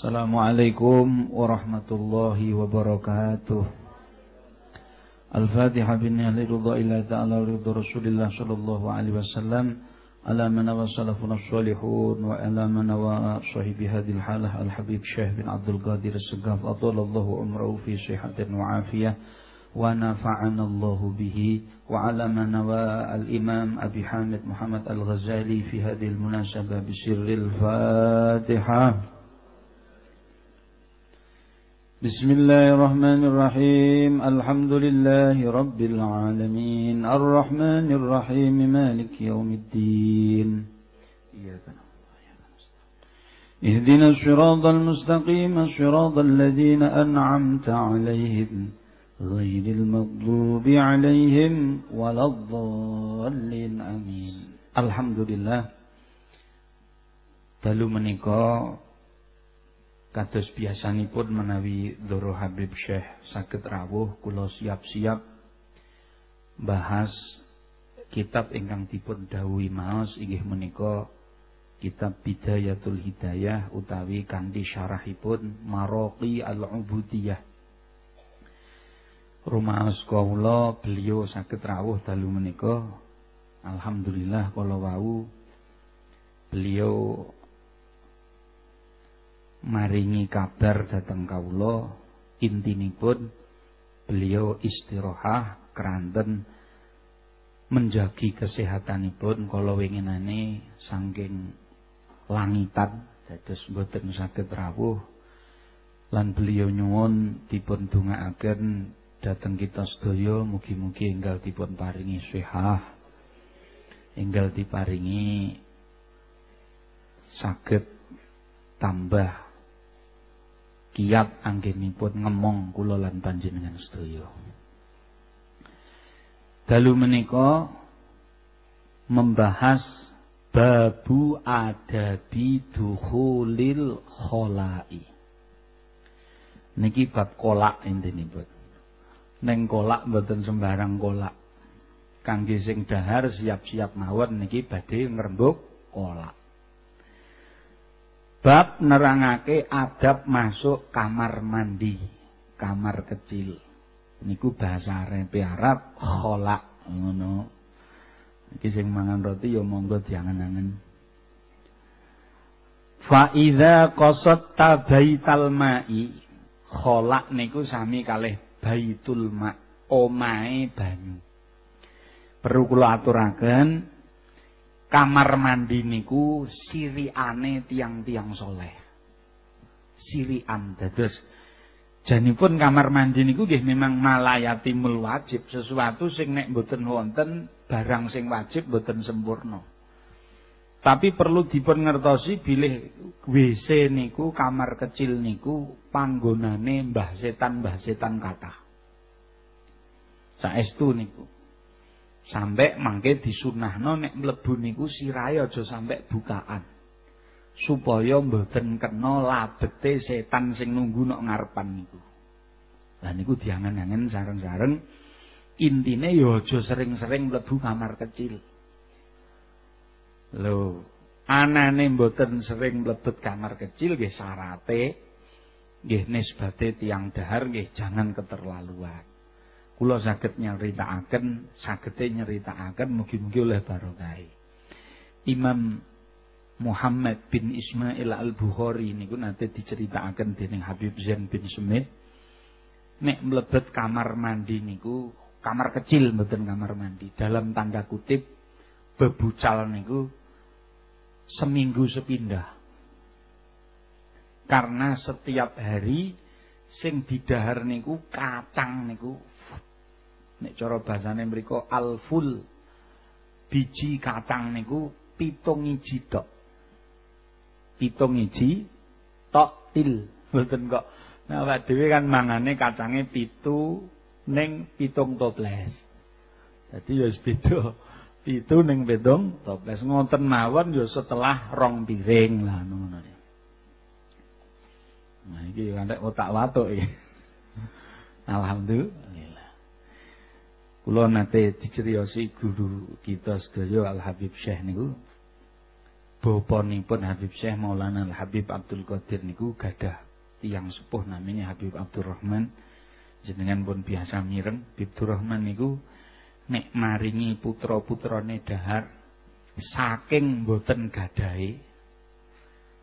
Assalamualaikum warahmatullahi wabarakatuh. Al-Fatihah bin ridha ila ta'ala ridha Rasulillah sallallahu alaihi wasallam ala man wa salafun salihun wa ala man wa sahibi hadhihi halah al-habib Syekh bin Abdul Qadir As-Segaf atallahu umrahu fi sihatin wa afiyah wa nafa'ana Allah bihi wa ala man wa al-imam Abi Hamid Muhammad Al-Ghazali fi hadhihi al-munasabah bi sirril Fatihah بسم الله الرحمن الرحيم. الحمد لله رب العالمين. الرحمن الرحيم. مالك يوم الدين. اهدنا الصراط المستقيم. الصراط الذين أنعمت عليهم غير المغضوب عليهم ولا الضالين. آمين. الحمد لله. dalu menika Kados biasanipun menawi Doro Habib Syekh saged rawuh kula siap-siap bahas kitab ingkang dipun dawuhi maos inggih menika kitab Bidayatul Hidayah utawi kanthi syarahipun Maraqi Al-Ubudiyah. Rumaos kawula beliau saged rawuh dalu menika alhamdulillah kala wau beliau maringi kabar datang kawula. Intinipun beliau istirahat keranten menjagi kesehatanipun kala winginane saking langitan dados mboten saged rawuh. Lan beliau nyuwun dipun dongaaken dhateng kita sedaya mugi-mugi enggal dipun paringi sehat enggal diparingi saged tambah kiat anggenipun ngemong kula lan panjenengan sedaya. Dalu menika membahas babu adabi dukhulil kholai. Niki bab kolak intinipun. Neng kolak mboten sembarang kolak. Kangge sing dahar siap-siap mawon niki badhe ngrembug kolak. Bab nerangake adab masuk kamar mandi, kamar kecil. Niku bahasa Arab Arab kholak ngono. Iki sing mangan roti ya monggo diangen-angen. Fa idza qasatta baital ma'i kholak niku sami kalih baitul ma omahe banyu. Perlu kula aturaken kamar mandi niku siriane tiang-tiang soleh. Sirian dados janipun kamar mandi niku nggih memang malayatimul wajib, sesuatu sing nek mboten wonten barang sing wajib mboten sempurna. Tapi perlu dipun ngertosi bilih WC niku kamar kecil niku panggonane mbah setan mbah setan kathah. Saestu niku. Sampai mangke disunahno nek mlebu niku sirahe aja sampai bukaan. Supaya mboten kena labete setan sing nunggu nok ngarepan niku. Lah niku diangen-angen sareng-sareng intine ya aja sering-sering mlebu kamar kecil. Lho, anane mboten sering mlebet kamar kecil nggih syarate nggih nisbate tiang dahar nggih jangan keterlaluan. Kula saged nyeritakaken sagete nyeritakaken mugi-mugi oleh barokah. Imam Muhammad bin Ismail Al-Bukhari niku nate diceritakaken dening Habib Zain bin Sumit. Nek mlebet kamar mandi niku kamar kecil mboten kamar mandi dalam tanda kutip bebucal niku seminggu sepindah. Karena setiap hari sing didahar niku kacang niku nek cara basane mriku alful biji kacang niku pitung iji tok. Pitung iji tok til. Mboten kok. Nah awak dhewe kan mangane kacange pitu ning pitung toples. Dadi ya wis beda. Pitu ning pitung toples. Ngoten mawon ya setelah rong piring lah ngono Nah iki kan otak watuk iki. Alhamdulillah. Kula nate diceriosi guru kita sedaya Al Habib Syekh niku. Bapanipun Habib Syekh Maulana Al Habib Abdul Qadir niku gadah tiyang sepuh namanya Habib Abdurrahman. Jenengan pun biasa mireng. Habib Abdurrahman niku nek maringi putra-putrane dahar saking boten gadahe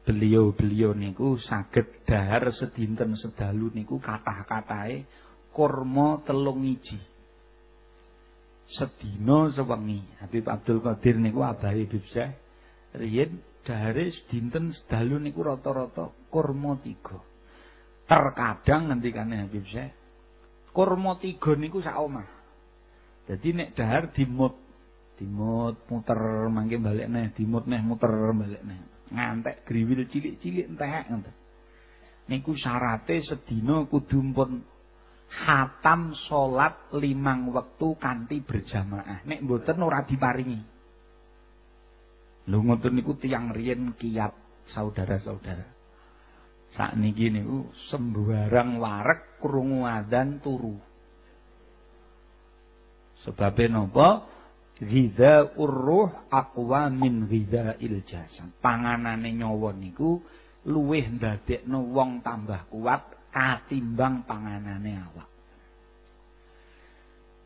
beliau-beliau niku saged dahar sedinten sedalu niku kathah-katahe kurma telung iji sedina sewengi Habib Abdul Qadir niku abahe Habib Syekh riyen dahare dinten sedalu niku rata-rata kurma tiga. Terkadang ngendikane Habib Syekh, kurma tiga niku sak omah. Dadi nek dahar dimut, dimut muter mangke balik neh, dimut neh muter balik neh. Ngantek griwil cilik-cilik entek ngoten. Niku syarate sedina kudu hatam salat limang wektu kanthi berjamaah. Nek mboten ora diparingi. Lho ngoten niku tiyang riyen kiat saudara-saudara. Sakniki niku sembarang warek krungu adzan turu. Sebabe napa? Ghidha urruh aqwa min il jasad. Panganane nyawa niku luwih ndadekno wong tambah kuat katimbang panganane awak.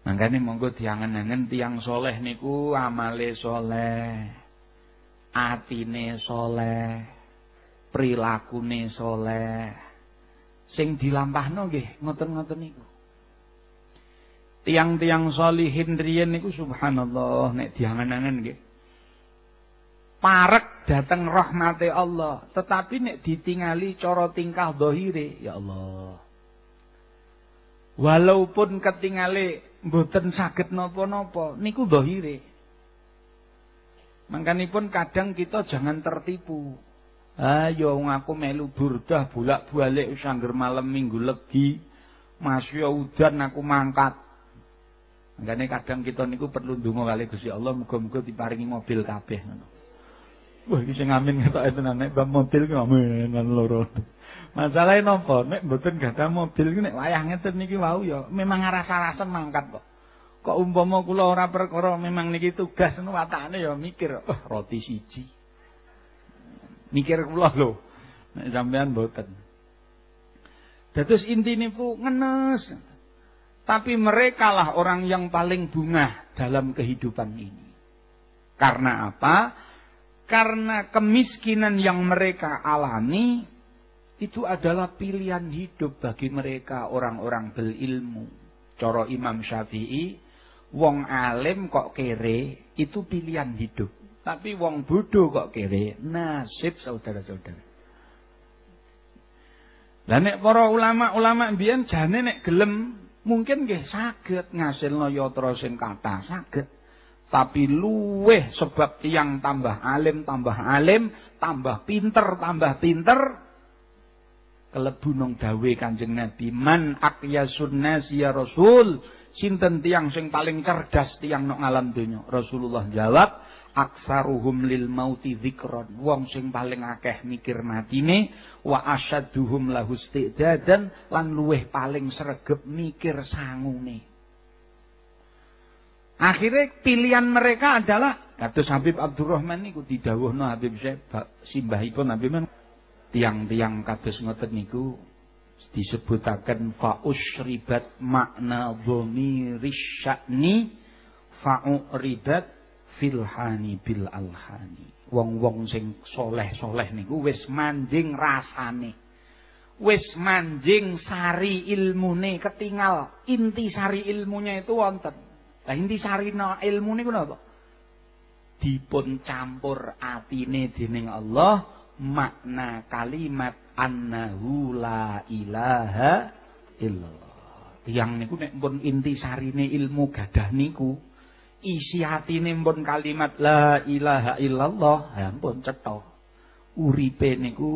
Mangkane monggo diangen-angen tiang soleh niku amale soleh atine soleh, prilakune soleh, sing dilampahno nggih ngoten-ngoten niku. Tiang-tiang solihin riyen niku subhanallah nek diangen-angen nggih. Parek dateng rahmate Allah, tetapi nek ditingali cara tingkah dohire, ya Allah. Walaupun ketingale mboten saged napa-napa, niku dohire. Mangkanipun kadang kita jangan tertipu. Ayo aku melu burdah bolak-balik sangger malam minggu legi. Masya udan aku mangkat. Mangkane kadang kita niku perlu ndonga kali Gusti Allah muga-muga diparingi mobil kabeh ngono. Wah iki sing amin ketok tenan nek bab mobil ki amin loro. Masalahe napa? Nek mboten gadah mobil ki nek wayah ngeten niki wau ya memang rasa-rasen mangkat kok. Kok umpama kula ora perkara memang niki tugas nu watakane ya mikir, oh, roti siji. Mikir kula lho. Nek sampean mboten. Dados intine ku ngenes. Tapi mereka lah orang yang paling bungah dalam kehidupan ini. Karena apa? Karena kemiskinan yang mereka alami itu adalah pilihan hidup bagi mereka orang-orang berilmu. Coro Imam Syafi'i wong alim kok kere itu pilihan hidup. Tapi wong bodoh kok kere nasib saudara-saudara. Lah nek para ulama-ulama mbiyen jane nek gelem mungkin nggih saged ngasilno yatra sing kathah, saged. Tapi luweh sebab tiang tambah alim, tambah alim, tambah pinter, tambah pinter. Kelebu nang dawe Kanjeng Nabi, man aqyasun nas ya Rasul Sinten tiang sing paling cerdas tiang nok ngalam donya? Rasulullah jawab, aksaruhum lil mauti dzikron. Wong sing paling akeh mikir matine wa asyadduhum lahu istidadan lan luweh paling sregep mikir sangune. Akhirnya pilihan mereka adalah kados Habib Abdurrahman niku didhawuhno Habib Syekh simbahipun Habib tiang-tiang kados ngoten niku disebutaken fa'usribat makna dhamiris sya'ni fa'uridat filhani bil alhani. Wong-wong sing soleh-soleh niku wis manjing rasane. Wis manjing sari ilmune ketinggal inti sari ilmunya itu wonten lah inti sari no, ilmune ku napa dipun campur atine dening Allah makna kalimat annahu la ilaha illallah. Tiang niku nek pun inti sarine ilmu gadah niku isi hatine pun kalimat la ilaha illallah, ya ampun cetha. Uripe niku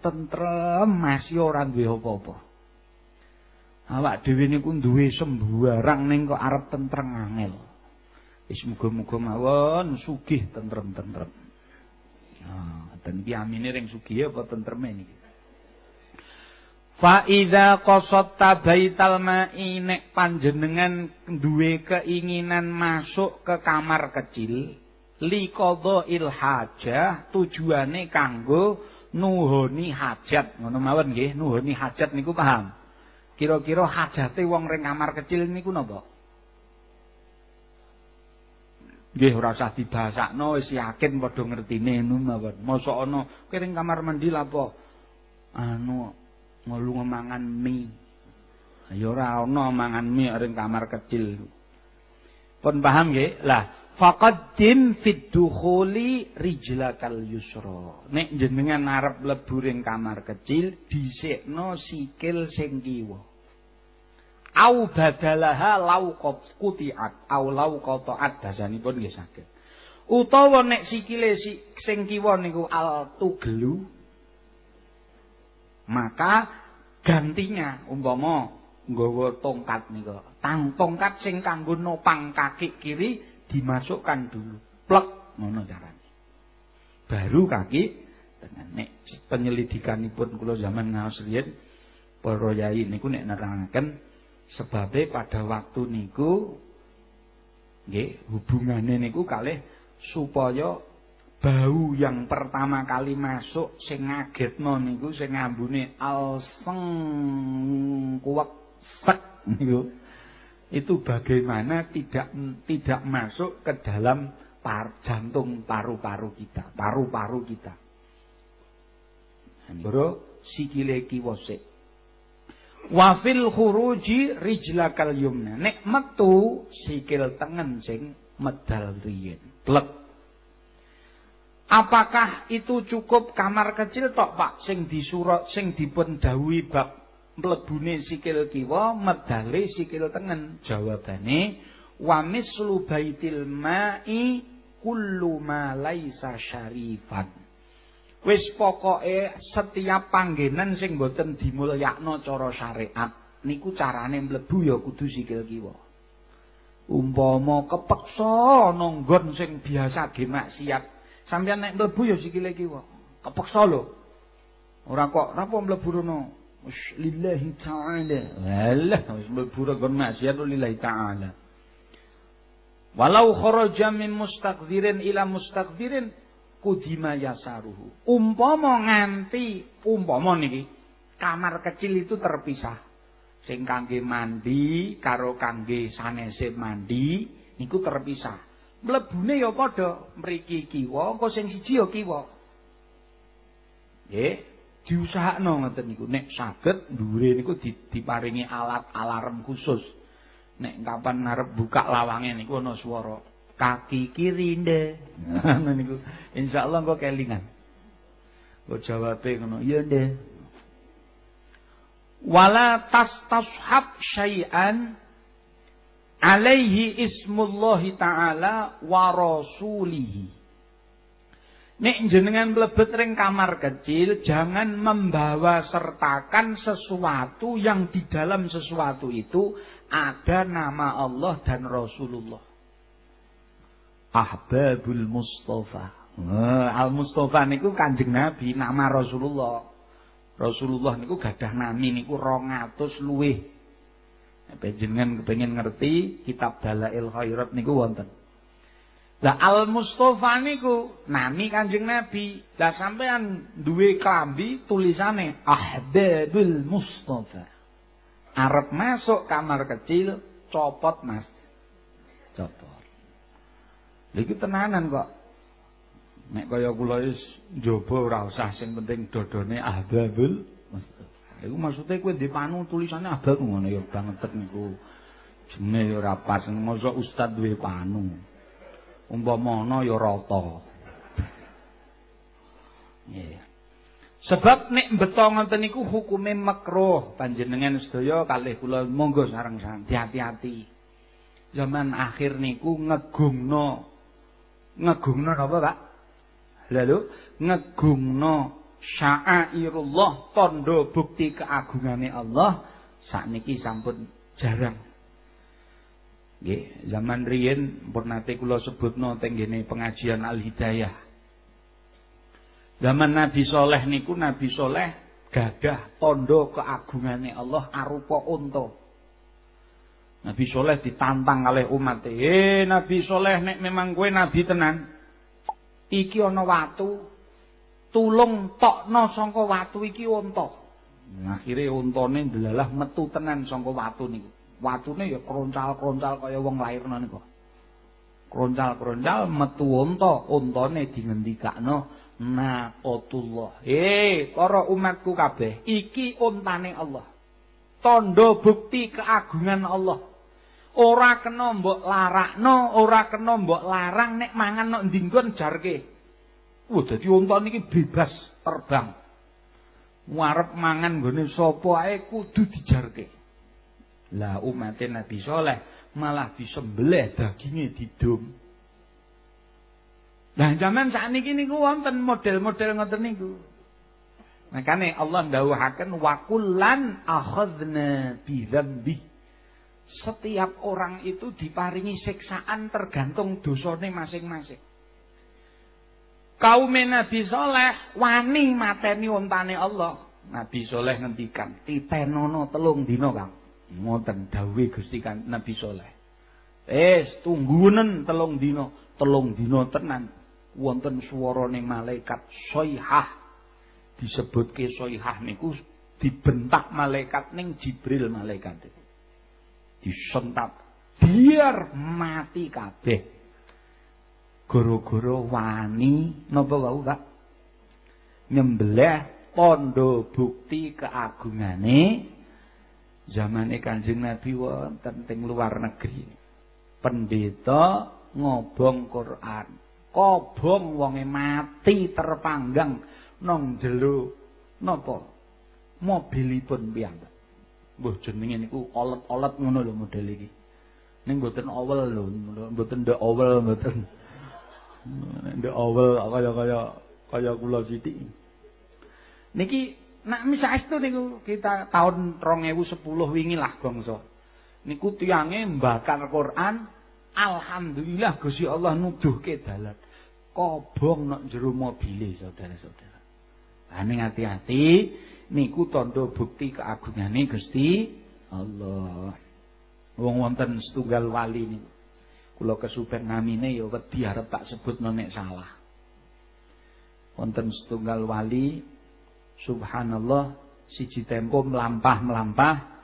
tentrem masih ora duwe apa-apa. Awak dhewe niku duwe sembarang ning kok arep tentrem angel. Wis muga-muga mawon sugih tentrem-tentrem. Nah, ten iki amine ring sugih apa tentreme niki. Fa idza qasatta baital ma'i nek panjenengan duwe keinginan masuk ke kamar kecil liqadha'il hajah tujuane kanggo nuhoni hajat ngono mawon nggih nuhoni hajat niku paham kira-kira hajate wong ring kamar kecil niku napa Nggih ora usah dibasakno wis yakin padha ngertine mawon. Mosok ana kiring kamar mandi lapo anu ngelu mangan mie. Ya ora ana mangan mie ring kamar kecil. Pun paham nggih? Lah, faqaddim fid dukhuli rijlakal yusra. Nek jenengan arep mlebu ring kamar kecil, dhisikno sikil sing kiwa. au badalaha lau kutiat au lau qataat basanipun nggih saged utawa nek sikile sing kiwa niku al tugelu maka gantinya umpama nggawa tongkat niku tang tongkat sing kanggo nopang kaki kiri dimasukkan dulu. Plek ngono carane. Baru kaki dengan nek penyelidikanipun kula zaman ngaos riyen para yai niku nek nerangaken Sebabnya pada waktu niku nggih hubungane niku kalih supaya bau yang pertama kali masuk sing ngagetno niku sing ngambune alseng kuwek sek niku itu bagaimana tidak tidak masuk ke dalam par, jantung paru-paru kita, paru-paru kita. Bro sikile kiwa sik Wafil khuruji rijlakal yumna. Nek metu sikil tengen sing medal riyen. Plek. Apakah itu cukup kamar kecil tok Pak sing disurat sing dipun dawuhi bab mlebune sikil kiwa medale sikil tengen? Jawabane wa mislu baitil ma'i kullu ma laisa syarifan. Wis pokoke setiap panggenan sing boten dimulyakno cara syariat niku carane mlebu ya kudu sikil kiwa. Umpama kepeksa nonggon sing biasa ge maksiat, sampeyan nek mlebu ya sikile kiwa. Kepeksa lho. Ora kok napa mlebu rono? Lillahi ta'ala. Wis mlebu rono maksiat lillahi ta'ala. Walau kharaja min mustaqdirin ila mustaqdirin kudima yasaruhu. Umpama nganti umpama niki kamar kecil itu terpisah. Sing kangge mandi karo kangge sanese mandi niku terpisah. Mlebune ya padha mriki kiwa, engko sing siji ya kiwa. Nggih, diusahakno ngoten niku. Nek saged dhuwure niku diparingi alat alarm khusus. Nek kapan arep buka lawange niku ana swara kaki kiri nde. Niku. Insyaallah engko kelingan. Kok jawabe ngono, iya nde. Wala tastashab syai'an alaihi ismullahi ta'ala wa rasulihi. Nek jenengan mlebet ring kamar kecil, jangan membawa sertakan sesuatu yang di dalam sesuatu itu ada nama Allah dan Rasulullah. Ahbabul Mustafa. Al Mustafa niku Kanjeng Nabi, nama Rasulullah. Rasulullah niku gadah nami niku 200 luwih. Nek jenengan kepengin ngerti kitab Dalail Khairat niku wonten. Lah Al Mustafa niku nami Kanjeng Nabi. Lah sampean duwe klambi tulisane Ahbabul Mustafa. Arep masuk kamar kecil copot Mas. Copot. Iki tenanan kok. Nek kaya kula wis njaba ora usah sing penting dodone ahbabul Iku maksude kowe dipanu tulisane abab ngono ya banget niku. Jenenge ora pas mosok ustaz duwe panu. Umpama ana ya rata. Nggih. Sebab nek beto ngoten niku hukume makruh panjenengan sedaya kalih kula monggo sareng-sareng hati-hati. Zaman akhir niku ngegungno ngegungno napa Pak? Lalu ngegungno sya'airullah tondo bukti keagungane Allah sakniki sampun jarang. Nggih, zaman riyin pun nate kula sebutno teng pengajian Al-Hidayah. Zaman Nabi Soleh niku Nabi Soleh gadah tondo keagungane Allah arupa unta. Nabi Soleh ditantang oleh umat. Eh Nabi Soleh nek memang kue Nabi tenan. iki ana watu tulung tokno saka watu iki unta. Akhire untane ndelalah metu tenan saka watu niku. Watune ya kroncal-kroncal kaya wong lairna niku. Kroncal-kroncal metu unta, untane dingendikakno naqatullah. Hei, para umatku kabeh, iki untane Allah. Tondo bukti keagungan Allah. Ora kena mbok larakno, ora kena mbok larang nek mangan nok ndinggon jarke. Wah, dadi unta niki bebas terbang. Warep mangan nggone sapa ae kudu dijarke. Lah umat Nabi Saleh malah disembelih daginge didum. Lah zaman sakniki niku wonten model-model ngoten niku. Makane Allah ndawuhaken wa kullan akhadna bi dzambi. Setiap orang itu diparingi siksaan tergantung dosane masing-masing. kaum Nabi Soleh wani mateni ontane Allah. Nabi Soleh ngendikan, titenono telung dino kang. Ngoten dawe Gusti kan Nabi Soleh. Es tunggunen telung dino, telung dino tenan. Wonten suarane malaikat soihah. Disebutke soihah niku dibentak malaikat ning Jibril malaikat. Disentak biar mati kabeh. gara-gara wani napa wau Pak nyembelih pondo bukti keagungane zamane Kanjeng Nabi wonten teng luar negeri. Pendeta ngobong Quran. Kobong wonge mati terpanggang nang jero napa? Mobilipun piyambak. Mbuh jenenge niku olet-olet ngono lho model iki. Ning mboten awel lho mboten ndek awel mboten. Ndek awal kaya-kaya kaya kula sithik. Niki nak misaestu niku kita tahun 2010 wingi lah bangsa. Niku tiyange mbakar Quran, alhamdulillah Gusti Allah nuduhke dalan. Kobong nok jero mobile saudara-saudara. Ane hati-hati niku tanda bukti keagungane Gusti Allah. Wong wonten setunggal wali niku kula kesupen namine ya wedi arep tak sebut nek salah wonten setunggal wali subhanallah siji tempo melampah-melampah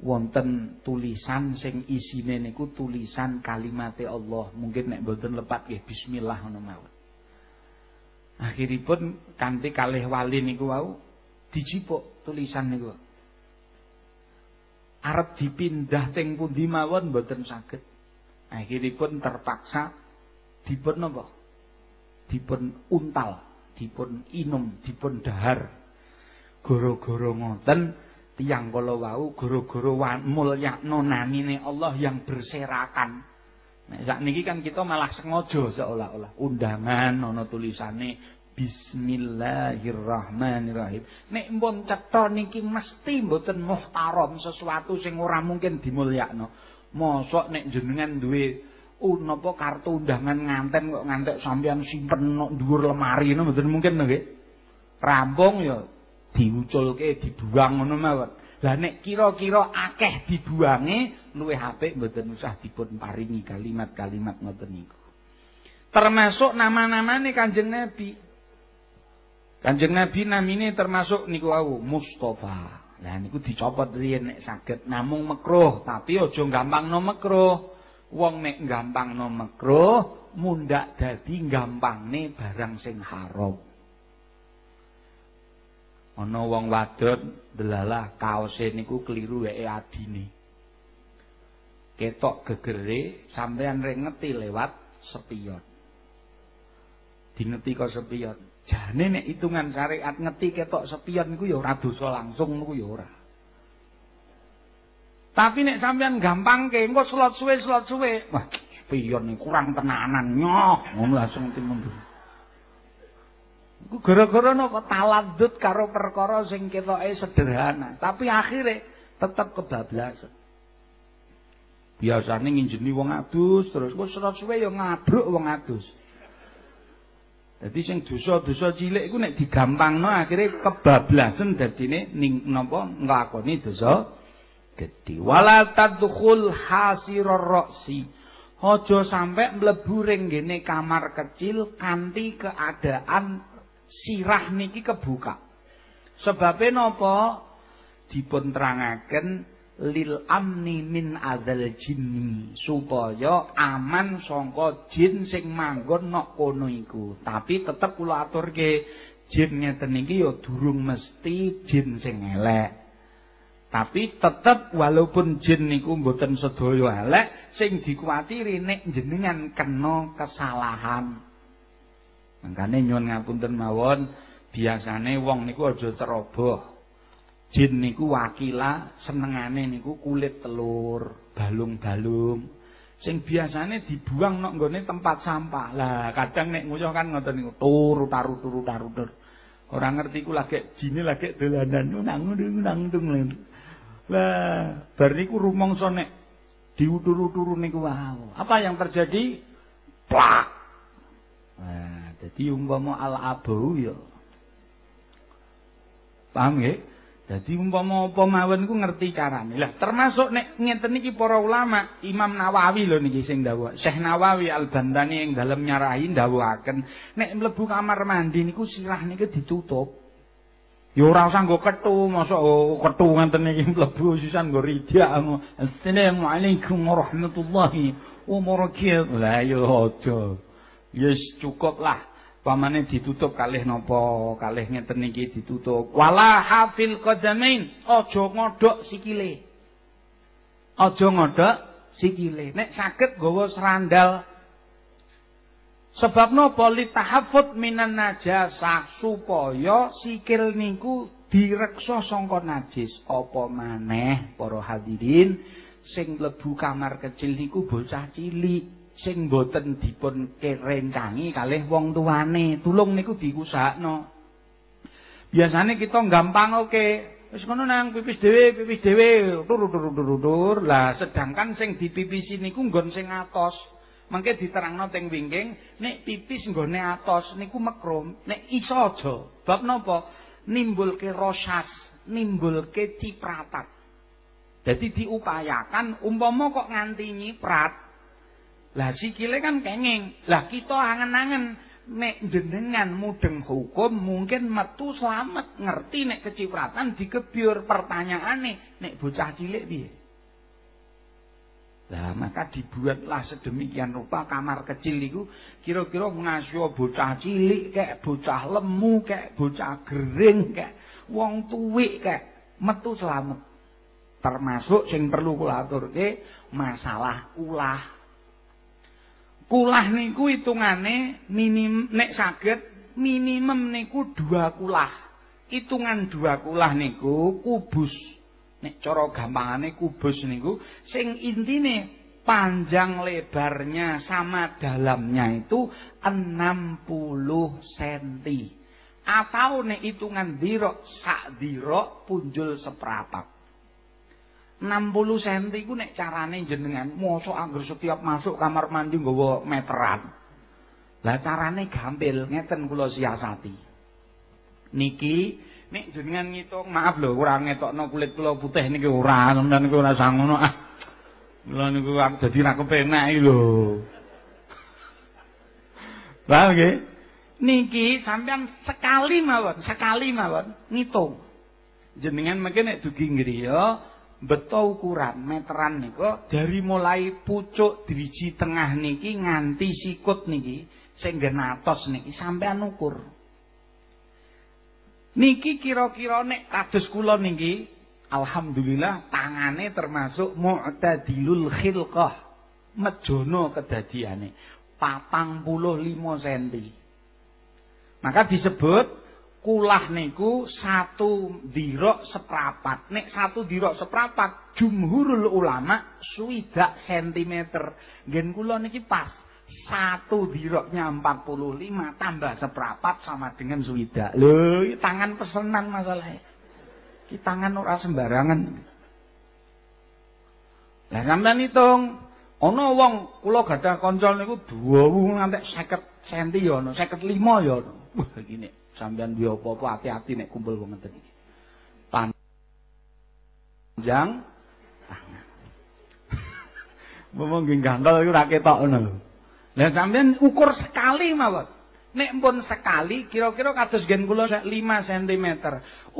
wonten tulisan sing isine niku tulisan kalimate Allah. Mungkin nek mboten lepat nggih bismillah ngono mawon. Akhiripun kanthi kalih wali niku wau dijipuk tulisan niku. Arep dipindah teng pundi mawon mboten saged. Akhiripun terpaksa dipun napa dipun untal dipun inum dipun dahar gara-gara ngoten tiyang kala wau gara-gara mulyakno namine Allah yang berserakan nek sakniki kan kita malah sengaja seolah-olah undangan ana tulisane Bismillahirrahmanirrahim. Nek mbon cetha niki mesti mboten muhtaram sesuatu sing ora mungkin dimulyakno. Mosok nek jenengan duwe napa kartu undangan nganten kok ngantek sampean simpen nok dhuwur lemari ngono mboten mungkin nggih. Rampung ya diuculke dibuang ngono mawon. Lah nek kira-kira akeh dibuange luwih apik mboten usah dipun paringi kalimat-kalimat ngoten niku. Termasuk nama-namane Kanjeng Nabi. Kanjeng Nabi namine termasuk niku wau Mustafa. Lah niku dicopot riyen nek saged namung makruh, tapi aja gampangno makruh. Wong nek gampangno makruh, mundak dadi gampangne barang sing haram. Ana wong wadon delalah kaose niku kliru wae adine. Ketok gegere sampean rek ngeti lewat sepion. Dineti kok sepion. Jane nek hitungan syariat ngeti ketok sepion niku ya ora dosa langsung niku ya ora. Tapi nek sampean gampang ke engko slot suwe slot suwe, wah niku kurang tenanan nyoh, ngono langsung timundur. Gara-gara napa taladut karo perkara sing ketoke sederhana, tapi akhirnya tetep kebablasan. Biasane nginjeni wong adus terus kok slot suwe ya ngabruk wong adus. Dadi sing dosa-dosa cilik iku nek digampangno akhire kebablasan dadine ning napa nglakoni dosa gedhe. Wala tadkhul hasirar ra'si. Aja sampai mlebu ring kamar kecil kanthi keadaan sirah niki kebuka. Sebabe napa? Dipun terangaken lil amni min adzal jinni supaya aman sangka jin sing manggon nok kono iku. Tapi tetep kula aturke jin ngeten iki ya durung mesti jin sing elek. Tapi tetep walaupun jin niku mboten sedaya elek, sing dikuwatiri nek jenengan kena kesalahan. Mangkane nyuwun ngapunten mawon, biasane wong niku aja ceroboh. Jin niku wakila senengane niku kulit telur, balung-balung. Sing biasane dibuang nok nggone tempat sampah. Lah kadang nek nguyuh kan ngoten niku turu taru turu taru tur. Ora ngerti ku lagi jine lagi dolanan nang nang nang Lah, bar niku rumangsa nek diutur-uturu niku wow. Apa yang terjadi? Plak. Nah, dadi umpama al-abu ya. Paham nggih? Dadi umpama apa mawon ku ngerti carane. Lah termasuk nek ngeten iki para ulama, Imam Nawawi lho niki sing dawuh. Syekh Nawawi Al-Bandani ing dalem nyarahi dawuhaken, nek mlebu kamar mandi niku sirah niki ditutup. Ya ora usah nggo kethu, mosok kethu ngenten iki mlebu sisan nggo ridak. Assalamualaikum warahmatullahi wabarakatuh. Lah ya aja. Yes cukup lah. Pamane ditutup kalih napa, kalih ngeten iki ditutup. Wala hafil qadamain, aja ngodhok sikile. Aja ngodhok sikile. Nek saged nggawa serandal Sebab napa litahaffut minan najasah supaya sikil niku direksa sangka najis. Apa maneh para hadirin sing mlebu kamar kecil niku bocah cilik sing boten dipun kerencangi kalih wong tuane. Tulung niku diusahakno. Biasane kita gampang oke. Wis ngono nang pipis dhewe, pipis dhewe, turu-turu-turu. Lah sedangkan sing dipipisi niku nggon sing atos. Mangke diterangno teng wingking, nek pipis nggone atos niku mekrum, nek iso aja. Bab napa? Nimbulke rosas, nimbulke cipratat. Jadi diupayakan umpama kok nganti nyiprat. Lah sikile kan kenging. Lah kita angen-angen nek jenengan mudeng hukum mungkin metu selamat ngerti nek kecipratan dikebyur pertanyaane nek bocah cilik piye? Lah maka dibuatlah sedemikian rupa kamar kecil itu kira-kira ngasih bocah cilik kayak bocah lemu kayak bocah gering kayak wong tuwik kayak metu selamat. Termasuk sing perlu kula aturke masalah kulah. Kulah niku hitungane minim nek saged minimum niku dua kulah. Hitungan dua kulah niku kubus Nek cara gampangane kubus niku sing intine panjang lebarnya sama dalamnya itu 60 cm. Atau nek hitungan dirok sak dirok punjul seprapat. 60 cm iku nek carane jenengan mosok anggar setiap masuk kamar mandi nggawa meteran. Lah carane gampil ngeten kula siasati. Niki Nek jenengan ngitung, maaf lho, ora ngetokno kulit kula putih niki ora, sampeyan niku ora sang ngono. Ah. Kula niku dadi ra kepenak iki lho. Paham nggih? Niki sampean sekali mawon, sekali mawon ngitung. Jenengan mungkin nek dugi griya beto ukuran meteran niku dari mulai pucuk driji tengah niki nganti sikut niki sing genatos niki sampean ukur. Niki kira-kira nek kados kula niki alhamdulillah tangane termasuk mu'tadilul khilqah. Mejono kedadiane 45 cm. Maka disebut kulah niku satu dirok seprapat. Nek satu dirok seprapat jumhurul ulama swidak sentimeter. Gen kula niki pas satu diroknya 45 tambah seprapat sama dengan swida. Loh, tangan pesenan masalahnya. Ki tangan ora sembarangan. Lah sampean hitung, ana wong kula gadah kanca niku dawu ngantek 50 cm ya ana, 55 ya ana. Wah, iki nek sampean duwe apa-apa hati-hati nek kumpul wong ngeten iki. Panjang tangan. Momong nggih gantol iku ora ketok ngono lho. Lah sampean ukur sekali mawon. Nek pun sekali kira-kira kados gen kula 5 cm.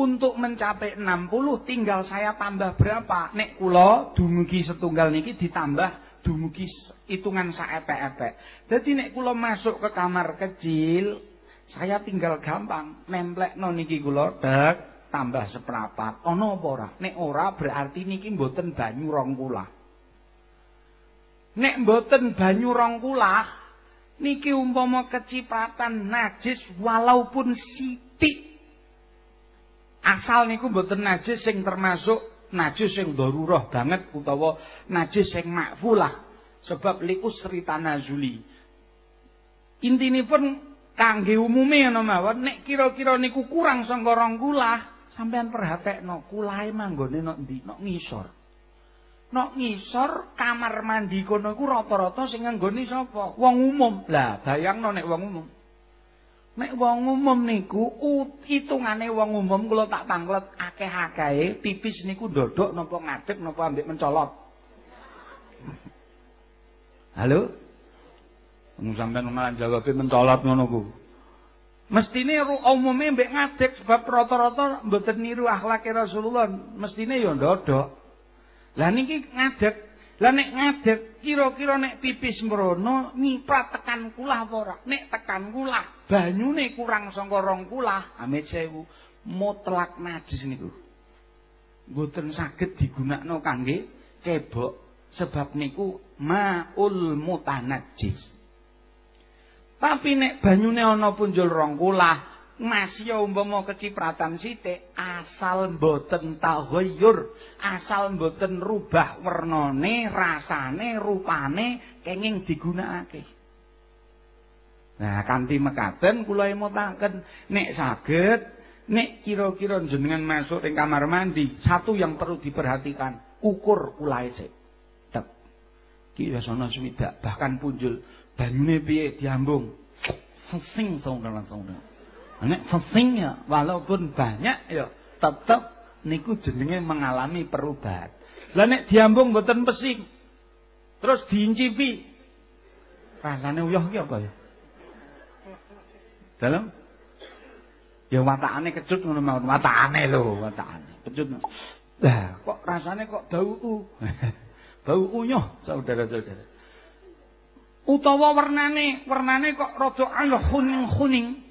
Untuk mencapai 60 tinggal saya tambah berapa? Nek kula dumugi setunggal niki ditambah dumugi hitungan saepek-epek. Dadi nek kula masuk ke kamar kecil, saya tinggal gampang nemplekno niki kula dek tambah seprapat. Ana apa ora? Nek ora berarti niki mboten banyu rong kula. Nek mboten banyu rong kula, niki umpama kecipratan najis walaupun sithik asal niku mboten najis sing termasuk najis sing darurah banget utawa najis sing makfulah sebab liku sri tanazuli intinipun kangge umume ana mawon nek kira-kira niku kurang sangka rong kulah sampean perhatekno kulahe manggone nok ndi nok ngisor Nok ngisor kamar mandi kono iku rata-rata sing nganggoni sapa? Wong umum. Lah, bayangno nek wong umum. Nek wong umum niku hitungane wong umum kula tak tanglet akeh-akehe pipis niku ndodok napa ngadeg napa ambek mencolot. Halo? Wong sampean malah jawab mencolot ngono ku. Mestine umume mbek ngadeg sebab rata-rata mboten niru akhlak Rasulullah. Mestine ya ndodok. Lah niki ngadeg. Lah nek ngadeg kira-kira nek pipis mrono nyiprat tekan kulah apa ora? Nek tekan kulah, banyune kurang saka rong kulah, amit sewu mutlak najis niku. Mboten saged digunakno kangge kebok sebab niku maul mutanajis. Tapi nek banyune ana punjul rong kulah, masya umpama kecipratan sithik asal mboten taghayyur asal mboten rubah wernane rasane rupane kenging digunakake. Nah kanthi mekaten kula emutaken nek saged nek kira-kira jenengan masuk ing kamar mandi satu yang perlu diperhatikan ukur kulae sik. Tep. Ki ana swidak bahkan punjul banyune piye diambung sing sing langsung Nek sesing ya walaupun banyak ya tetep niku jenenge mengalami perubahan. Lah nek diambung mboten pesing. Terus diincipi. Rasane uyah ki apa ya? Dalam Ya watakane kecut ngono mawon, watakane lho, watakane. Kecut. Lah, kok rasane kok bau bau uyah, saudara-saudara. Utawa warnane, warnane kok rada anu kuning-kuning.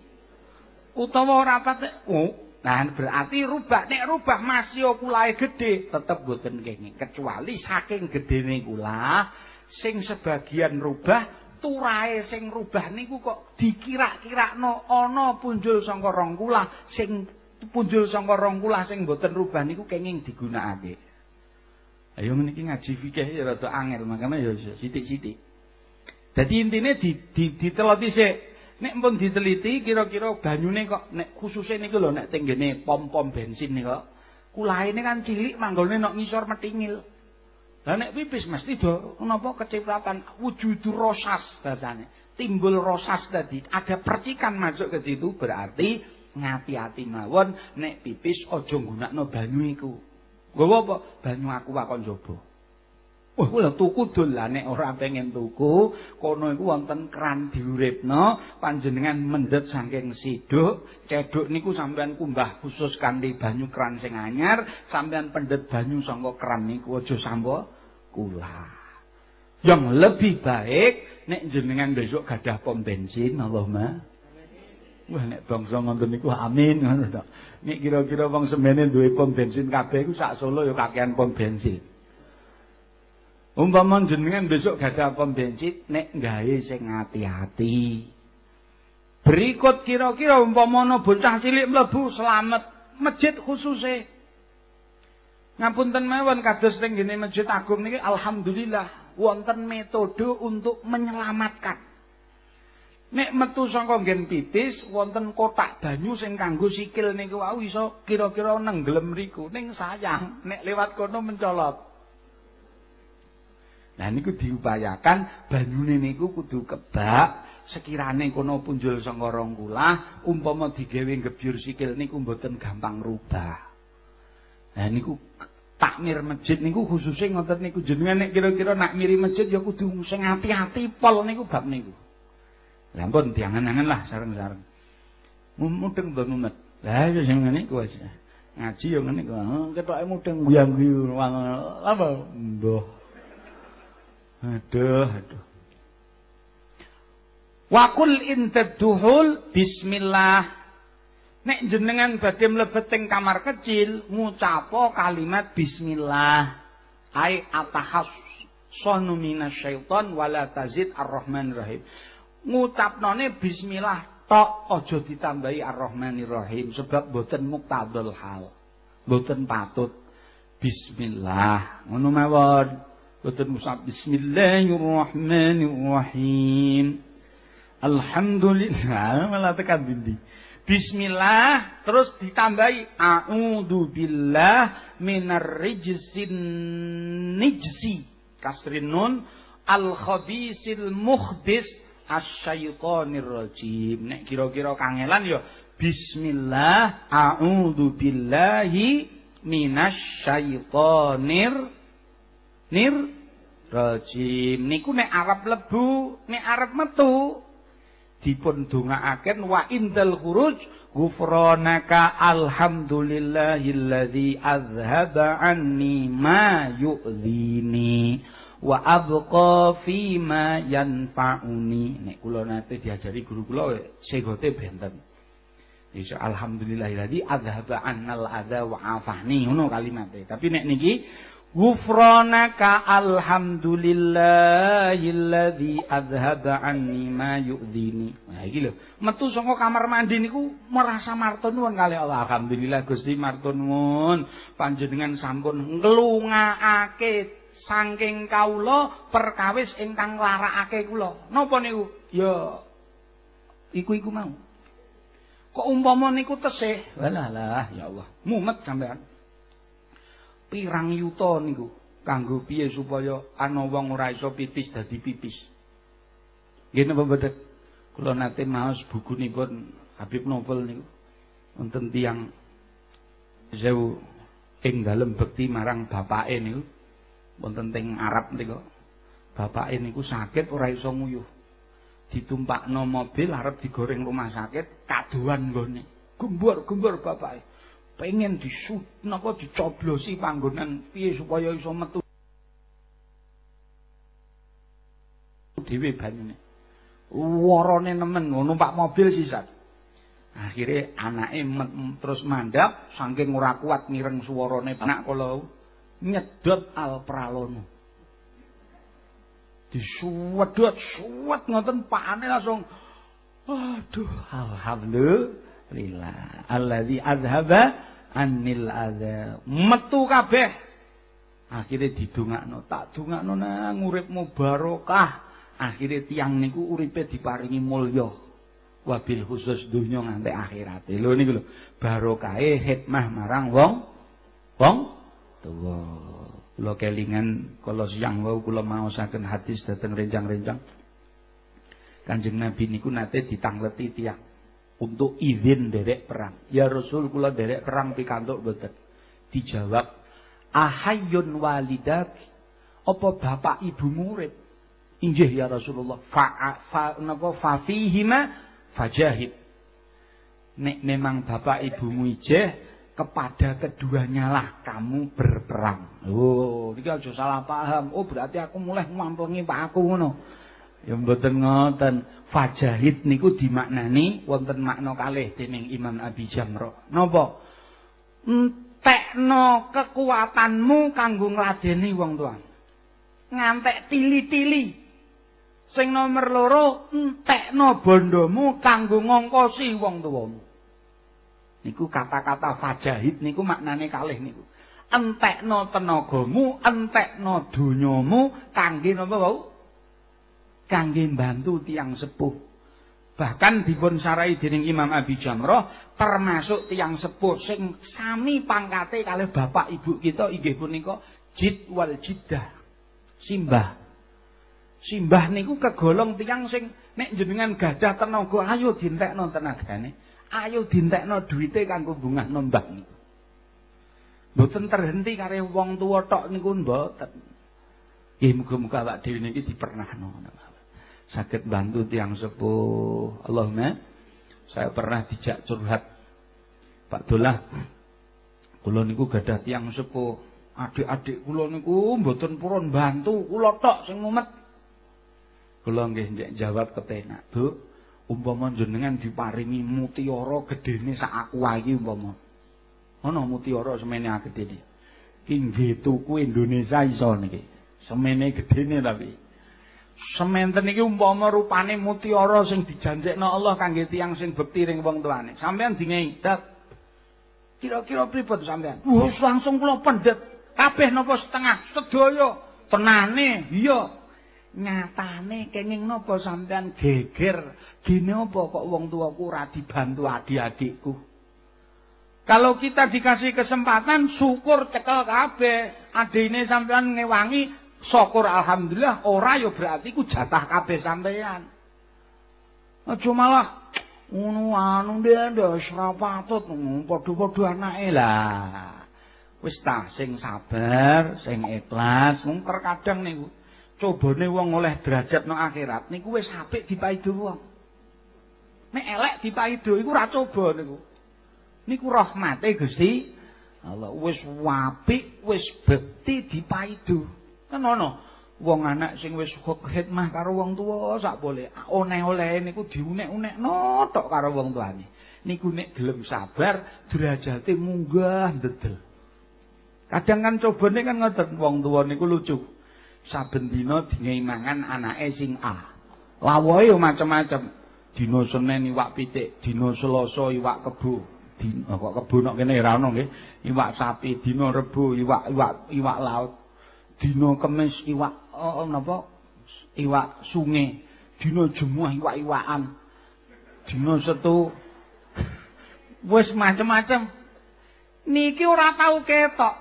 utawa ora patek oh nah berarti rubah nek rubah masih kulae gedhe tetep boten kenging. Kecuali saking gedene kula sing sebagian rubah turae sing rubah niku kok dikira-kirakno ana punjul saka rong kula sing punjul saka rong kula sing boten rubah niku kenging digunakake. Ayo meniki ngaji fikih ya rada angel makane ya sithik-sithik dadi intine di, di, diteloti sik Nek pun diteliti kira-kira banyune kok nek khususe niku lho nek tenggene pom-pom bensin niku kulaine kan cilik manggone nek ngisor metingil. Lah nek pipis mesti do napa kecipratan wujudur rosas bahasane. Timbul rosas tadi, ada percikan masuk ke situ berarti ngati-ati mawon nek pipis aja nggunakno banyu iku. Nggawa apa? Banyu aku wakon njaba. Wah, kula tuku dolane ora pengen tuku, kono iku wonten kran diuripno, panjenengan mendhet saking siduk, cedhuk niku sampean kumbah khusus kanthi banyu kran sing anyar, sampean pendet banyu saka kran niku aja sampo kula. Yang lebih baik nek jenengan besok gadah pom bensin, Allahumma Wah nek bangsa ngoten niku amin ngono. Nek kira-kira wong semene duwe pom bensin kabeh iku sak Solo ya kakean pom bensin. Umpama jenengan besok gadah pom bensin nek gawe sing hati-hati. Berikut kira-kira umpama ana bocah cilik mlebu selamat masjid khususe. Ngapunten mawon kados teng ngene Masjid Agung niki alhamdulillah wonten metode untuk menyelamatkan. Nek metu saka nggen pipis wonten kotak banyu sing kanggo sikil niku wau iso kira-kira nenggelem riku. Ning sayang nek lewat kono mencolot. Nah niku diupayakan banyune niku kudu kebak sekirane kono punjul saka rong kula umpama digawe gebyur sikil niku mboten gampang rubah. Nah niku takmir masjid niku khususe ngoten niku jenengan nek kira-kira nak miri masjid ya kudu sing ati-ati pol niku bab niku. Lah ampun diangen-angen lah sareng-sareng. Mudeng mbon umet. Lah ya sing ngene aja. Ngaji ya ngene iku. Ketoke mudeng guyang-guyu apa? Mbah. Aduh, aduh. Wakul intadduhul bismillah Nek jenengan badhe mlebet kamar kecil, ngucapo kalimat bismillah. Ai atahas sonu minasyaiton wala tazid ar-rahman rahim. Ngucapnone bismillah tok aja ditambahi ar-rahmanir rahim sebab boten muktadul hal. Boten patut. Bismillah. Ngono mawon. Boten musab bismillahirrahmanirrahim. Alhamdulillah malah tekan dindi. Bismillah terus ditambahi a'udzu billah minar rijsin nijsi kasrin nun al khabisil muhdis asyaitonir rajim nek kira-kira kangelan ya bismillah a'udzu billahi minasyaitonir nir rajim niku nek arep lebu nek arep metu dipun dongaaken wa indal khuruj ghufranaka alhamdulillahilladzi azhaba anni ma yu'dhini wa abqa fi ma yanfa'uni. Nek kula nate diajari guru kula segote benten. Insya alhamdulillahilladzi azhaba annal adza wa afani. Ngono kalimate tapi nek niki Ghufranaka alhamdulillahilladzi azhaba anni ma yu'dhini. Nah iki lho, metu saka kamar mandi niku merasa martun nuwun kali Allah. Alhamdulillah Gusti martun nuwun. Panjenengan sampun nglungaake saking kawula perkawis ingkang larakake kula. Napa niku? Ya iku-iku mau. Kok umpama niku tesih? Walah ya Allah, mumet sampean. Pirang yuta niku kanggo piye supaya ana wong ora iso pipis dadi pipis. Nggih napa mboten? Kula nate maos bukunipun Habib Novel niku. Wonten tiyang sewu ing dalem bekti marang bapake niku. Wonten teng Arab niku. Bapake niku sakit ora iso nguyuh. Ditumpakno mobil arep digoreng rumah sakit, kaduan nggone. Gembur-gembur bapake. Pengen disut napa dicoblosi panggonan piye supaya iso metu? Dhewe banyune warane nemen numpak mobil sisat. Akhirnya anake terus mandap saking ora kuat mireng suarane anak kala nyedot al pralono. Disuwedot suwet ngoten pakane langsung aduh alhamdulillah allazi azhaba anil adza. Metu kabeh. Akhire didongakno. Tak dongakno nang uripmu barokah. Akhire tiang niku uripe diparingi mulya. Wabil khusus dunya nganti akhirat. Lho niku lho. Barokahe hikmah marang wong wong tuwa. Kula kelingan kala siang wau kula maosaken hadis dhateng renjang-renjang Kanjeng Nabi niku nate ditangleti tiang untuk izin derek perang. Ya Rasul kula derek perang pikantuk mboten. Dijawab, "Ahayyun walidak?" Apa bapak ibu murid? Injih ya Rasulullah. Fa fa napa fa fihima fajahid. Nek memang bapak ibumu ijeh, kepada keduanya lah kamu berperang. Oh, iki aja salah paham. Oh, berarti aku mulai mampungi Pak aku ngono. Ya mboten ngoten. Fajahid niku dimaknani wonten makna kalih dening Imam Abi Jamra. Napa? Entekno kekuatanmu kanggo ngladeni wong tuwa. Ngantek tili-tili. Sing nomor loro, entekno bondomu kanggo ngongkosi wong tuwamu. Niku kata-kata fajahid niku maknane kalih niku. Entekno tenagamu, entekno donyamu kangge napa wau? Kangge bantu tiang sepuh. Bahkan dipun sarai dening Imam Abi Jamrah termasuk tiang sepuh sing sami pangkate kalih bapak ibu kita inggih punika jid wal jiddah. Simbah. Simbah niku kegolong tiang sing nek jenengan gajah tenaga ayo dintekno tenagane. Ayo dintekno duwite kanggo bungah nombah niku. Mboten terhenti kare wong tuwa tok niku mboten. Nggih muga-muga awak dhewe niki dipernahno. Saged bantu tiang sepuh. Allahumma saya pernah dijak curhat Pak Dolah. Kula niku gadah tiang sepuh. Adik-adik kula niku mboten purun bantu, kula tok sing mumet. Kula nggih jawab kepenak, Bu. Umpama jenengan diparingi mutiara gedene sak aku iki umpama. Ana mutiara semene gedene. Ki nggih tuku Indonesia iso niki. Semene gedene tapi. Sementen iki umpama rupane mutiara sing dijanjekno Allah kangge tiyang sing bekti ring wong tuane. Sampeyan dingai, "Dak. Kira-kira pripun sampeyan?" Wes langsung kula pendet. Kabeh napa setengah? Sedaya. Tenane, iya. nyatane kenging napa sampean geger gene apa kok wong tuaku ora dibantu adik-adikku kalau kita dikasih kesempatan syukur cekel kabeh adine sampean ngewangi syukur alhamdulillah ora ya berarti ku jatah kabeh sampean aja malah ngono anu ndek ora patut padha-padha anake lah wis ta sing sabar sing ikhlas mung terkadang niku cobane wong oleh derajat nang akhirat niku wis apik dipaido wong. Nek elek dipaido iku ora coba niku. Niku rahmate Gusti Allah wis apik, wis bekti dipaido. Kan ana wong anak sing wis khidmah karo wong tuwa sak boleh oleh-oleh niku diunek-unekno tok karo wong tuane. Niku nek gelem sabar derajate munggah ndedel. Kadang kan cobane kan ngoten wong tuwa niku lucu. saben dina dingai mangan anake sing A. Lawohe yo macam-macam. Dina Senin iwak pitik, dina Selasa iwak kebo. Dina kok kebo nok kene ora ono nggih. Iwak sapi, dina Rebo iwak iwak iwak laut. Dina Kamis iwak oh, napa? Iwak sungai. Dina Jumat iwak-iwakan. Dina Setu wis macam-macam. Niki ora tau ketok.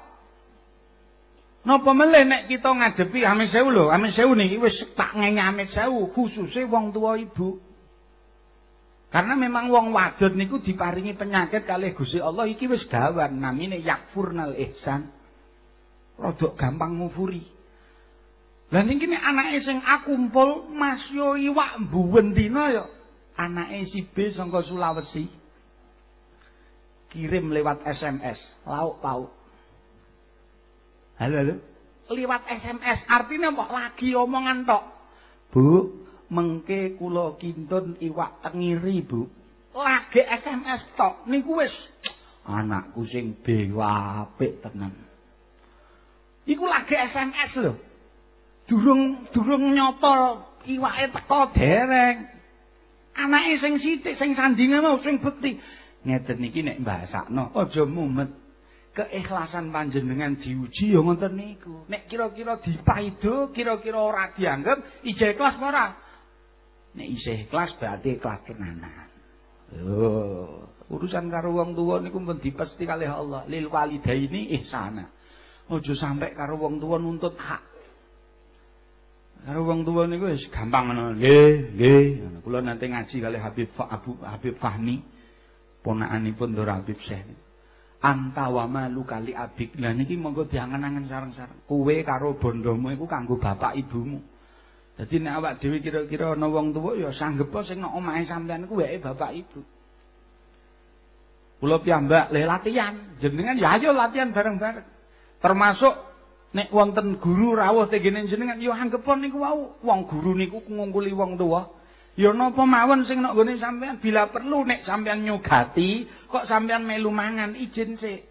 Napa meleh nek kita ngadepi amit sewu lho, amit sewu niki wis tak ngenyi amit sewu khususe wong tua ibu. Karena memang wong wadon niku diparingi penyakit kalih Gusti Allah iki wis gawan namine yakfurnal ihsan. Rodok gampang ngufuri. Lah niki nek anake sing akumpul Mas yo iwak mbuwen dina yo anake si B saka Sulawesi. Kirim lewat SMS, lauk pauk. Halo, halo. Liwat SMS. Artinya apa? Lagi omongan tok. Bu, mengke kula kintun iwak tengiri, Bu. Lagi SMS tok. Niku wis anakku sing bewa apik tenan. Iku lagi SMS lho. Durung durung nyotol iwake teko dereng. Anake sing sithik sing sandingan mau sing bekti. Ngeten iki nek mbasakno aja mumet. keikhlasan panjenengan diuji ya ngoten niku. Nek kira-kira dipaido, kira-kira ora dianggep ijeh ikhlas ora? Nek isih ikhlas berarti ikhlas tenanan. Oh, urusan karo wong tuwa niku pun dipesti kalih Allah. Lil walidaini ihsana. Aja sampe karo wong tuwa nuntut hak. Karo wong tuwa niku wis gampang ngono. Nggih, nggih. Kula nanti ngaji kalih Habib Abu Habib Fahmi ponakanipun Dor Habib Syekh. anta wa malu kali abik. Lah niki monggo diangen-angen sareng-sareng. Kowe karo bondomu iku kanggo bapak ibumu. Dadi nek awak dhewe kira-kira ana wong tuwa ya sanggep sing nek omahe sampean ku wae bapak ibu. Kula piyambak le latihan, jenengan ya ayo latihan bareng-bareng. Termasuk nek wonten guru rawuh tengene jenengan ya anggep niku wau wong guru niku ngungkuli wong tuwa. Ya napa mawon sing nek gone sampean bila perlu nek sampean nyugati kok sampean melu mangan izin sik.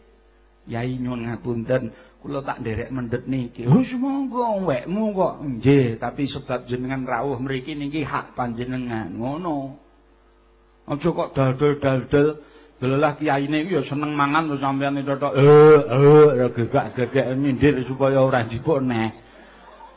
Yai nyuwun ngapunten, kula tak nderek mendhet niki. Wis monggo wekmu kok. Nggih, tapi sebab jenengan rawuh mriki niki hak panjenengan. Ngono. Aja kok dal-dal Delalah kiyaine iki ya seneng mangan terus sampean itu tok eh eh gegak-gegek mindir supaya ora njipuk neh.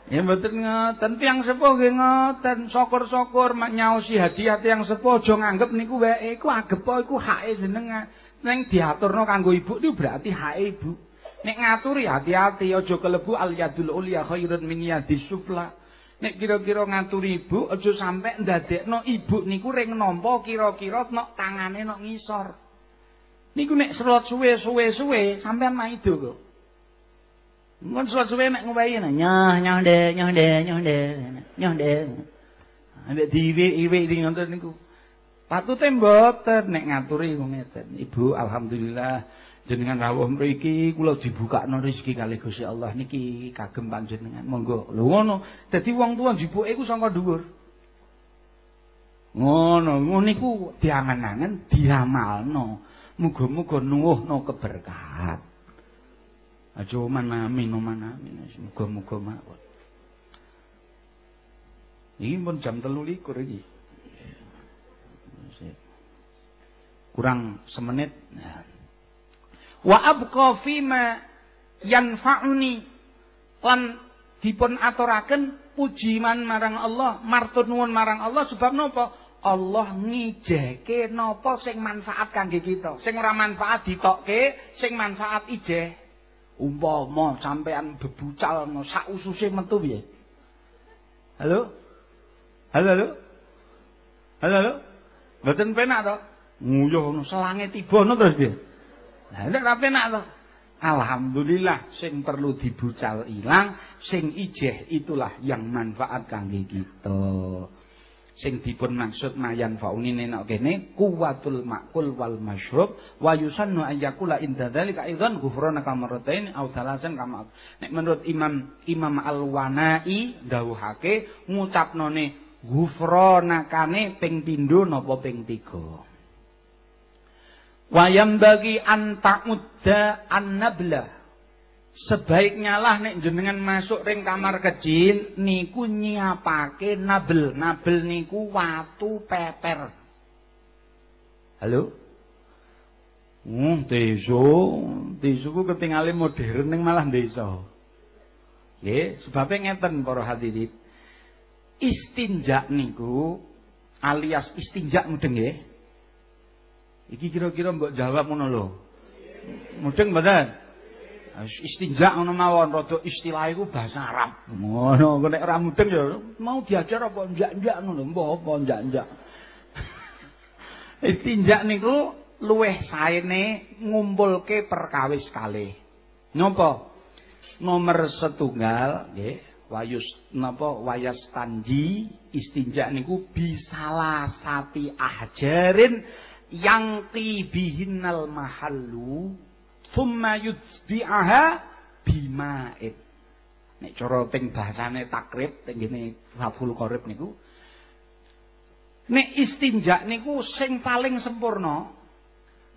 Ya mboten ngoten tiyang sepuh nggih ngoten. Syukur-syukur nyaosi hadiah tiyang sepuh aja nganggep niku wae. Iku agepo iku hake jenengan. Ning diaturno kanggo ibu niku berarti hake ibu nek ngaturi hati-hati aja kelebu al yadul ulya khairun min yadis sufla. Nek kira-kira ngaturi ibu aja sampe ndadekno ibu niku ring nampa kira-kira nok tangane nok ngisor Niku nek serot suwe-suwe suwe sampean maido kok. Mun serot suwe nek ngowahi nyah nyah de nyah de nyah de nyah de. Ambek diwi-iwi di ngoten niku. Patute mboten nek ngaturi ngeten. Ibu alhamdulillah jenengan rawuh mriki kula dibukakno rezeki kalih Gusti Allah niki kagem panjenengan. Monggo. Lho ngono. Dadi wong tuwa jibuke iku saka dhuwur. Ngono, ngono niku diangen-angen diramalno. Muga-muga nuwuhno keberkahan. Aja manami no manami. Muga-muga mawon. Ini pun jam telu likur ini. Kurang semenit. Wa abqa fima yanfa'uni lan dipun aturaken pujiman marang Allah, martur nuwun marang Allah sebab napa? Allah ngijeke napa sing manfaat kangge kita. Sing ora manfaat ditokke, sing manfaat ijeh. Umpama sampean bebucal no sak ususe metu piye? Halo? Halo, halo? Halo, halo? Mboten penak to? Nguyuh ngono selange tiba ngono terus piye? Lah nek ra penak to? Alhamdulillah sing perlu dibucal ilang, sing ijeh itulah yang manfaat kangge kita. Sing dipun maksud mayan fauni nenek kene kuwatul makul wal masyrub wa yusannu ayyakula inda dzalika aidan ghufrana kamaratain au thalasan kama. Nek menurut Imam Imam Al-Wanai dawuhake ngucapnone ghufrana kane ping pindho napa ping 3 Wayam bagi antakudda an-nabla Sebaiknya lah nek jenengan masuk ring kamar kecil niku nyiapake nabel. Nabel niku watu peper. Halo? Hmm, desa, desa ku ketinggalan modern ning malah desa. Nggih, sebabe ngeten para hadirin. Istinja niku alias istinja mudeng nggih. Iki kira-kira mbok jawab ngono lho. Mudeng mboten? Istinja ngono mawon rada istilah iku bahasa Arab. Ngono, nek ora mudeng ya mau diajar apa njak-njak ngono, mbah apa njak-njak. istinja niku luweh saene ngumpulke perkawis kalih. Napa? Nomor setunggal nggih, wayus napa wayas tanji istinja niku bisalah sati ajarin yang tibihinal mahallu thumma yudbi'aha bima'in nek cara ping bahasane takrib teng ngene Faful Qorib niku nek istinja niku sing paling sempurna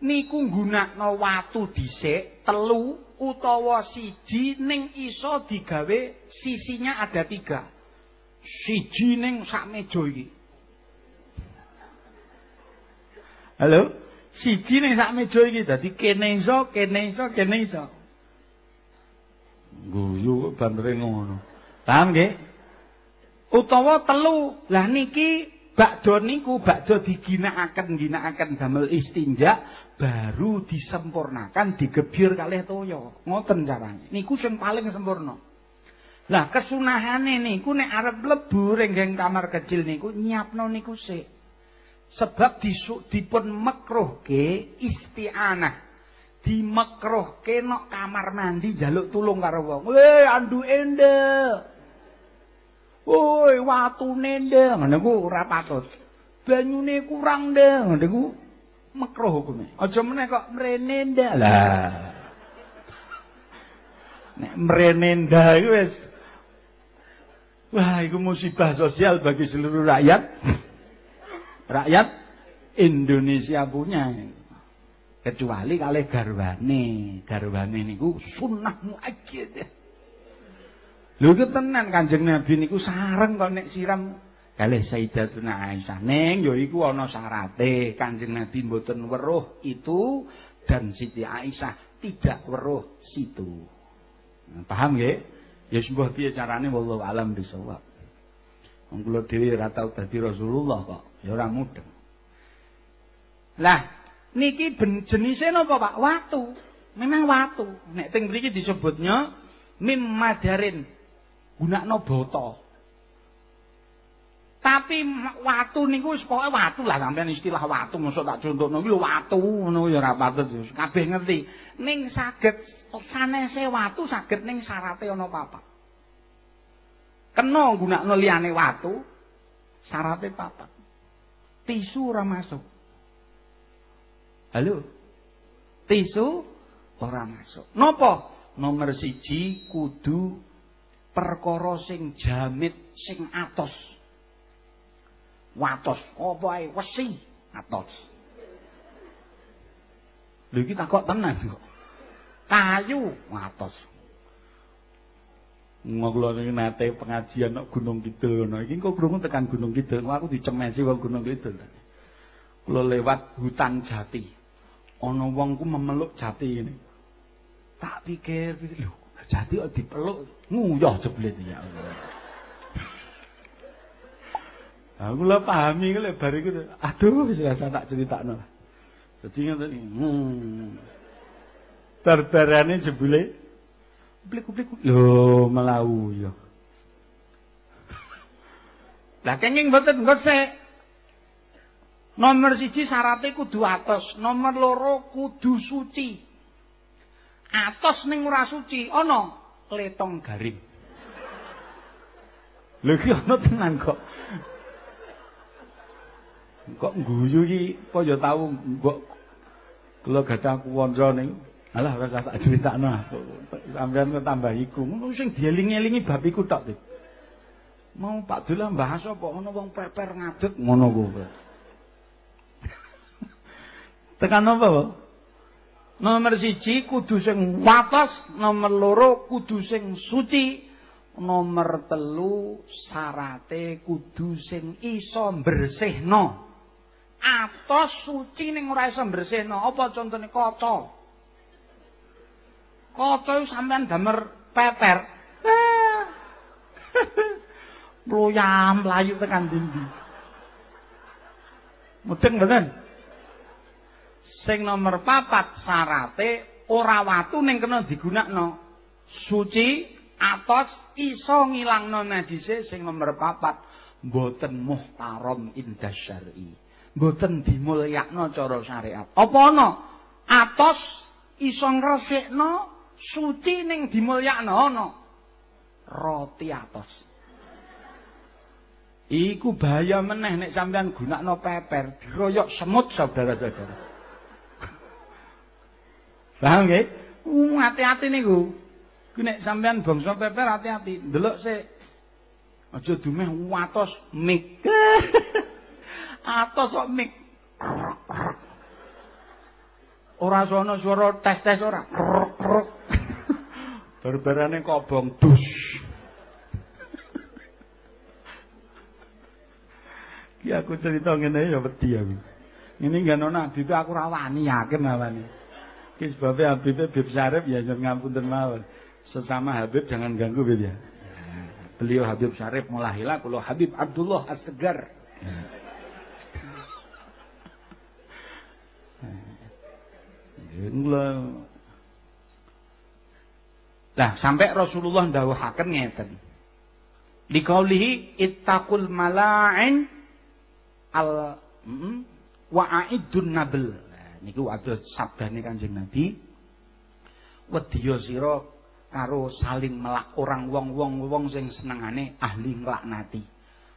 niku nggunakno watu dhisik telu utawa siji ning iso digawe sisinya ada tiga. Siji ning sak meja iki. Halo? Siji ning sak meja iki. Dadi kene iso, kene iso, kene iso. Guyu kok bandere ngono. Paham nggih? Utawa telu. Lah niki bakdo niku bakdo diginakaken ginakaken damel istinja baru disempurnakan digebir kalih toya. Ngoten carane. Niku sing paling sempurna. Lah kesunahane niku nek arep mlebu ring kamar kecil niku nyiapno niku sik. sebab disuk dipun mekruhke isti'anah dimekruhke nok kamar mandi jaluk tulung karo wong. Weh andu ende woi watu nende ngono ku ora patut. Banyune kurang de ngono ku mekruh hukume. Aja meneh kok mrene lah. Nek mrene iku wis. Wah iku musibah sosial bagi seluruh rakyat. Rakyat Indonesia punya kecuali kali garwane. Garwane niku sunnah muakkid lho ku tenan Kanjeng Nabi niku sareng kok nek siram. Kalih Sayyidatuna Aisyah. Ning ya iku ana syarate Kanjeng Nabi mboten weruh itu dan Siti Aisyah tidak weruh situ. Paham nggih? Ya sebuah piye carane? Wallahu alam bisawab wong kula dhewe ora tau dadi Rasulullah kok. Ya ora mudeng. Lah, niki jenise napa, Pak? Watu. Memang watu. Nek teng mriki disebutnya mim madarin. Gunakno boto. Tapi watu niku wis pokoke watu lah sampean istilah watu mosok tak contohno iki watu ngono ya ora patut kabeh ngerti. Ning saged sanese watu saged ning syarate ana papat. Kena gunakno liyane watu syarate papat. Tisu ora masuk. Halo. Tisu ora masuk. Napa? Nomor siji kudu perkara sing jamit sing atos. Watos apa ae wesi atos. Lho iki takok tenan kok. Kayu watos. Ngono iki nate pengajian nang Gunung Kidul ngono. Iki kok krungu tekan Gunung Kidul. Aku dicemesi wong Gunung Kidul. Kula lewat hutan jati. Ana wong ku memeluk jati ini. Tak pikir, lho, jati kok dipeluk nguyah jeblet ya. Aku lah pahami ku lebar iku. Aduh, wis rasa tak critakno. Dadi ngoten. Hmm. Barbarane jebule blik-blik. Lho, melau ya. Lah kenging mboten gosek. Nomor siji syaratnya kudu atos, nomor loro kudu suci. Atos ning ora suci, ana letong garing. Iki ana tenan kok. kok guyu iki kaya tau mbok kula gadah kuwonco ning alah ora tak critakno. Sampean kok tambah iku sing dieling-elingi bab iku tok mau Pak Dula bahas apa? Ngono wong peper ngadeg ngono kuwi tekan apa nomor siji kudu sing wates nomor loro kudu sing suci. Nomor telu syarate kudu sing iso bersihno atos suci ning ora iso bersihno apa contone kaca? Kaca sampean damer peper. Mloyam layu tekan dindi. Mudeng mboten? Sing nomor papat syarate ora watu ning kena digunakno. Suci atos iso ngilangno najise sing nomor papat mboten muhtaram indah syar'i. mboten dimulyakno cara syariat. Apa ana? Atos iso ngresikno suci ning dimulyakno ana. Roti atos. Iku bahaya meneh nek sampean gunakno peper, diroyok semut saudara-saudara. Paham nggih? Uh, hati-hati niku. Ku nek sampean bangsa peper hati-hati. Delok sik. Aja dumeh watos mik. atos kok mik ora sono swara tes-tes ora barbarane kobong dus ki aku cerita ngene ya wedi aku gak nona Habib aku rawani yakin rawani ki sebabnya Habib Habib Syarif ya jangan ngapunten mawon sesama Habib jangan ganggu Habib ya beliau Habib Syarif mulahila kalau Habib Abdullah As-Segar Lah sampai Rasulullah ndawuhaken ngeten. Liqaulihi ittaqul mala'in al mm, wa'idun nabl. Niku ada sabdane Kanjeng Nabi. Wedya sira karo saling melak orang wong-wong wong sing senengane ahli nglaknati.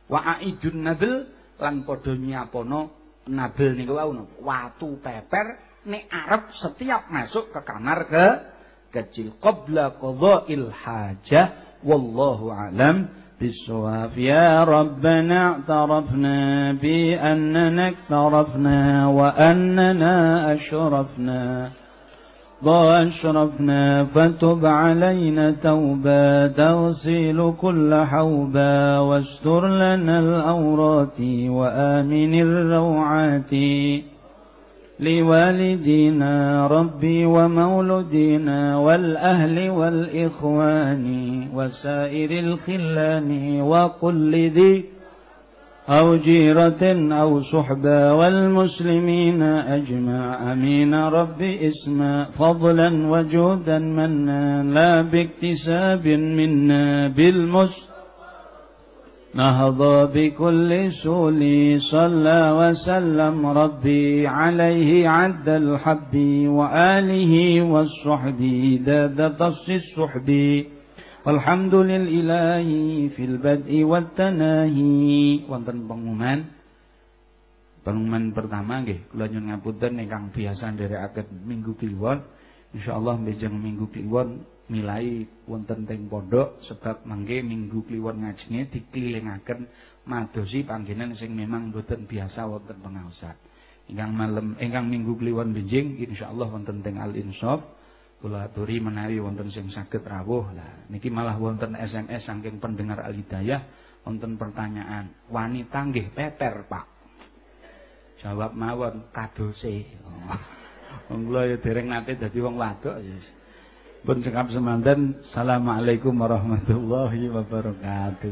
Wa'idun nabl lan padha nyiapono nabel niku watu peper nek arep setiap masuk ke kamar ke kecil qabla qada'il hajah wallahu alam بالسواف يا ربنا اعترفنا بأننا اكترفنا وأننا أشرفنا. وأشرفنا فتب علينا توبة تغسل كل حوبة. واستر لنا الأورات وآمن الروعات. لوالدينا ربي ومولدينا والأهل والإخوان وسائر الخلان وقل ذي أو جيرة أو صحبة والمسلمين أجمع. أمين. ربي اسما فضلا وجودا منا. لا باكتساب منا بالمس نهض بكل سول صلى وسلم ربي عليه عد الحب وآله والصحب داد تص الصحب والحمد لله في البدء والتناهي wonten pengumuman pengumuman pertama nggih kula nyuwun ngapunten ingkang biasa nderekaken minggu kliwon insyaallah mbejeng minggu kliwon milai wonten teng pondok sebab mangke minggu kliwon ngajine dikelilingaken madosi panggenan sing memang boten biasa wonten pengaosan. Ingkang malam ingkang minggu kliwon benjing insyaallah wonten teng Al Insaf kula aturi menawi wonten sing saged rawuh. Lah niki malah wonten SMS saking pendengar Al Hidayah wonten pertanyaan, wanita nggih peper, Pak? Jawab mawon kadose. Wong kula ya dereng nate dadi wong wadok ya. Pun cekap semanten. Assalamualaikum warahmatullahi wabarakatuh.